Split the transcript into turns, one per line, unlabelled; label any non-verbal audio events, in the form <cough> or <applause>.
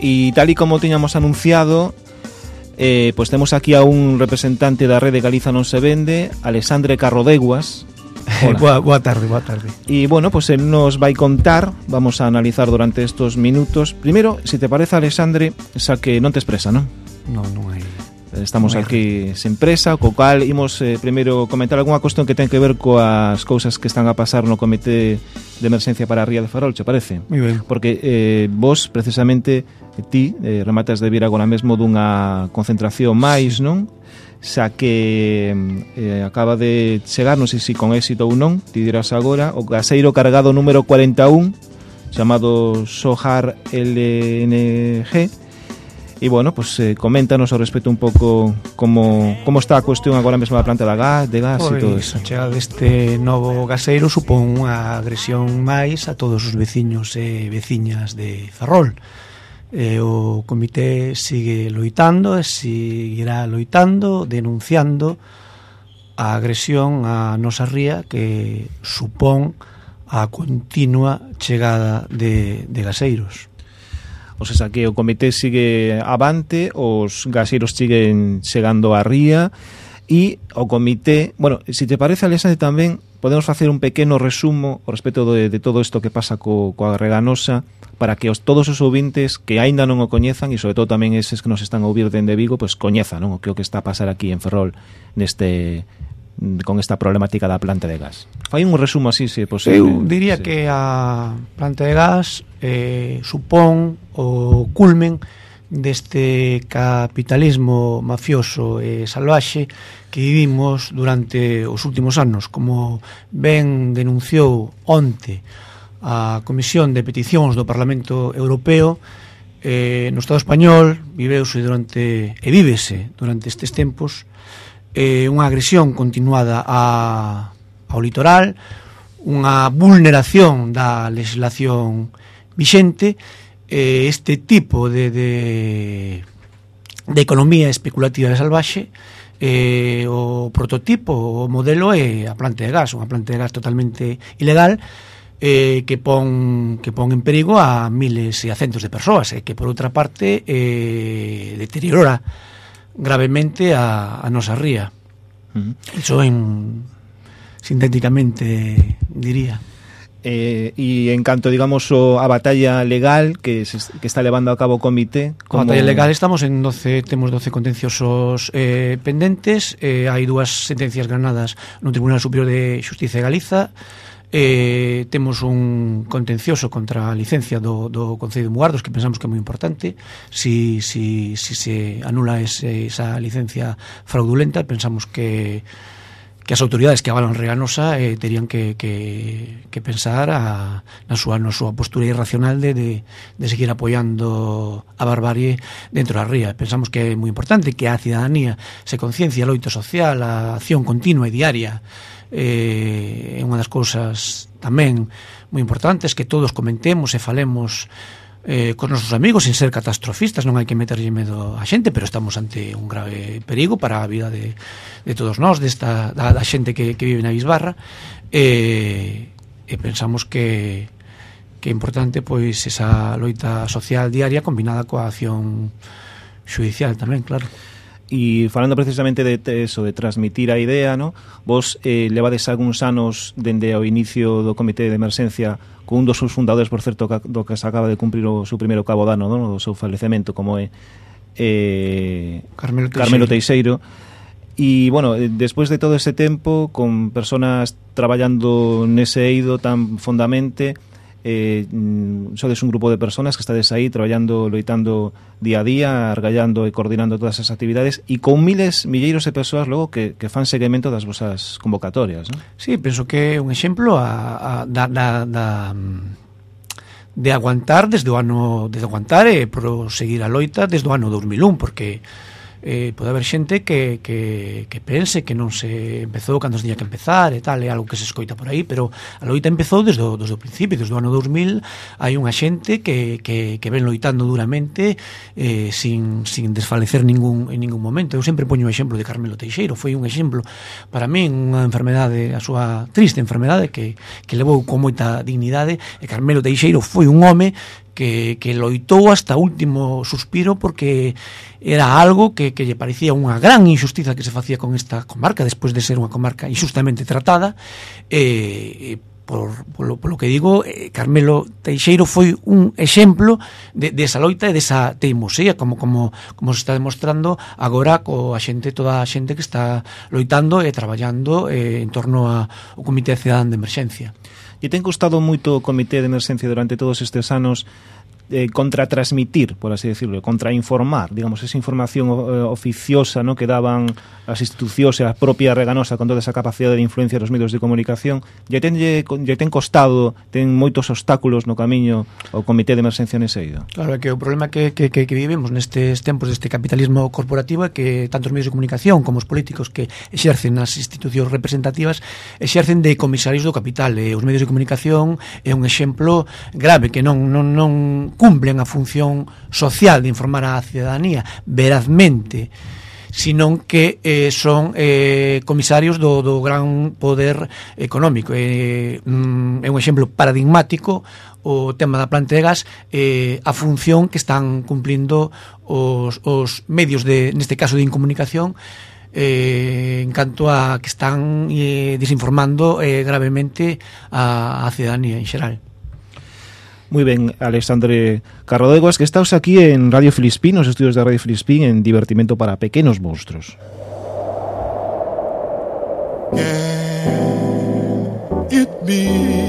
E tal y como tiñamos anunciado, eh, pues temos aquí a un representante da Rede Galiza non se vende, Alexandre Carrodeguas. <laughs>
boa, boa tarde, boa tarde.
Y bueno, pues él nos va a contar, vamos a analizar durante estos minutos. Primero, si te parece, Alexandre, xa que non te expresa, non?
Non, non hai
Estamos
Muy
aquí sen presa, co cal imos eh, primeiro comentar algunha cuestión que ten que ver coas cousas que están a pasar no Comité de Emerxencia para a Ría de Ferrol, che parece?
Muy ben.
Porque eh, vos, precisamente, ti, eh, rematas de vir agora mesmo dunha concentración máis, non? xa que eh, eh, acaba de chegar, non sei se con éxito ou non, ti dirás agora, o gaseiro cargado número 41, chamado Sohar LNG, E, bueno, pues, eh, coméntanos ao respecto un pouco como, como está a cuestión agora mesmo da planta da gas, de gas e todo
pois,
iso.
A chegada deste novo gaseiro supón unha agresión máis a todos os veciños e veciñas de Ferrol. E o comité sigue loitando e seguirá loitando, denunciando a agresión á nosa ría que supón a continua chegada de, de gaseiros.
O sea, que o comité sigue avante, os gaseiros siguen chegando a ría, e o comité, bueno, se si te parece, Alexandre, tamén podemos facer un pequeno resumo ao respecto de, de todo isto que pasa co, coa Reganosa para que os todos os ouvintes que aínda non o coñezan e sobre todo tamén eses que nos están a ouvir dende Vigo, pois pues, coñezan non? o que o que está a pasar aquí en Ferrol neste con esta problemática da planta de gas? Fai un resumo así, se posible.
Eu diría
sí.
que a planta de gas eh, supón o culmen deste capitalismo mafioso e salvaxe que vivimos durante os últimos anos. Como ben denunciou onte a Comisión de Peticións do Parlamento Europeo, eh, no Estado español viveuse durante e vívese durante estes tempos eh, unha agresión continuada a, ao litoral, unha vulneración da legislación vixente, eh, este tipo de, de, de economía especulativa de salvaxe, eh, o prototipo, o modelo é a planta de gas, unha planta de gas totalmente ilegal, eh, que pon que pon en perigo a miles e a centos de persoas e eh, que por outra parte eh, deteriora gravemente a, a nosa ría.
Uh -huh.
Iso en sintéticamente diría.
Eh, e en canto, digamos, o, a batalla legal que, se, que está levando a cabo o comité...
Como... A batalla legal estamos en 12, temos 12 contenciosos eh, pendentes, eh, hai dúas sentencias granadas no Tribunal Superior de Xustiza de Galiza, eh, temos un contencioso contra a licencia do, do Concello de Mugardos que pensamos que é moi importante. Si, si, si se anula ese, esa licencia fraudulenta pensamos que que as autoridades que avalan Reganosa eh, terían que, que, que pensar a, na súa, na súa postura irracional de, de, de seguir apoiando a barbarie dentro da ría. Pensamos que é moi importante que a cidadanía se conciencia a loito social, a acción continua e diaria eh, é unha das cousas tamén moi importantes que todos comentemos e falemos eh, con nosos amigos sin ser catastrofistas, non hai que meterlle medo á xente, pero estamos ante un grave perigo para a vida de, de todos nós, desta da, da xente que, que vive na Bisbarra, e, eh, e pensamos que que é importante pois esa loita social diaria combinada coa acción judicial tamén, claro.
E falando precisamente de, eso, de transmitir a idea, no? vos eh, levades algúns anos dende ao inicio do Comité de Emerxencia con un dos seus fundadores, por certo, ca, do que se acaba de cumprir o seu primeiro cabo dano, no? do seu falecemento, como é eh,
Carmelo Teixeiro.
Carmelo Teixeiro E, bueno, eh, despois de todo ese tempo, con personas traballando nese eido tan fondamente, eh, mm, sodes un grupo de personas que estades aí traballando, loitando día a día, argallando e coordinando todas as actividades e con miles, milleiros de persoas logo que, que fan seguimento das vosas convocatorias. Non?
Sí, penso que é un exemplo a, a, da, da, da de aguantar desde o ano de aguantar e proseguir a loita desde o ano 2001 porque eh, pode haber xente que, que, que pense que non se empezou cando se tiña que empezar e tal, é algo que se escoita por aí, pero a loita empezou desde o, desde o principio, desde o ano 2000 hai unha xente que, que, que ven loitando duramente eh, sin, sin desfalecer ningún, en ningún momento. Eu sempre poño o exemplo de Carmelo Teixeiro, foi un exemplo para min unha enfermedade, a súa triste enfermedade que, que levou con moita dignidade e Carmelo Teixeiro foi un home que, que loitou hasta o último suspiro porque era algo que, que lle parecía unha gran injustiza que se facía con esta comarca despois de ser unha comarca injustamente tratada e eh, por, polo, polo que digo, eh, Carmelo Teixeiro foi un exemplo de, de esa loita e desa esa teimosía, como, como, como se está demostrando agora co a xente, toda a xente que está loitando e traballando eh, en torno ao Comité Cidadán de Emerxencia.
E ten costado moito o Comité de Emerxencia durante todos estes anos eh, contratransmitir, por así decirlo, contrainformar, digamos, esa información eh, oficiosa ¿no? que daban as institucións e a propia Reganosa con toda esa capacidade de influencia dos medios de comunicación, lle ten, lle, lle ten costado, ten moitos obstáculos no camiño ao Comité de Emerxencia Neseida.
Claro, que o problema que, que, que, que vivimos nestes tempos deste capitalismo corporativo é que tanto os medios de comunicación como os políticos que exercen as institucións representativas exercen de comisarios do capital. E os medios de comunicación é un exemplo grave que non, non, non cumplen a función social de informar á cidadanía verazmente sino que eh, son eh, comisarios do, do gran poder económico. Eh, mm, é un exemplo paradigmático o tema da planta de gas eh, a función que están cumplindo os, os medios, de, neste caso de incomunicación, eh, en canto a que están eh, desinformando eh, gravemente a, a cidadanía en xeral.
Muy ben, Alexandre Carrodeguas, que estás aquí en Radio Filispín, nos estudios de Radio Filispín, en Divertimento para Pequenos Monstruos. Be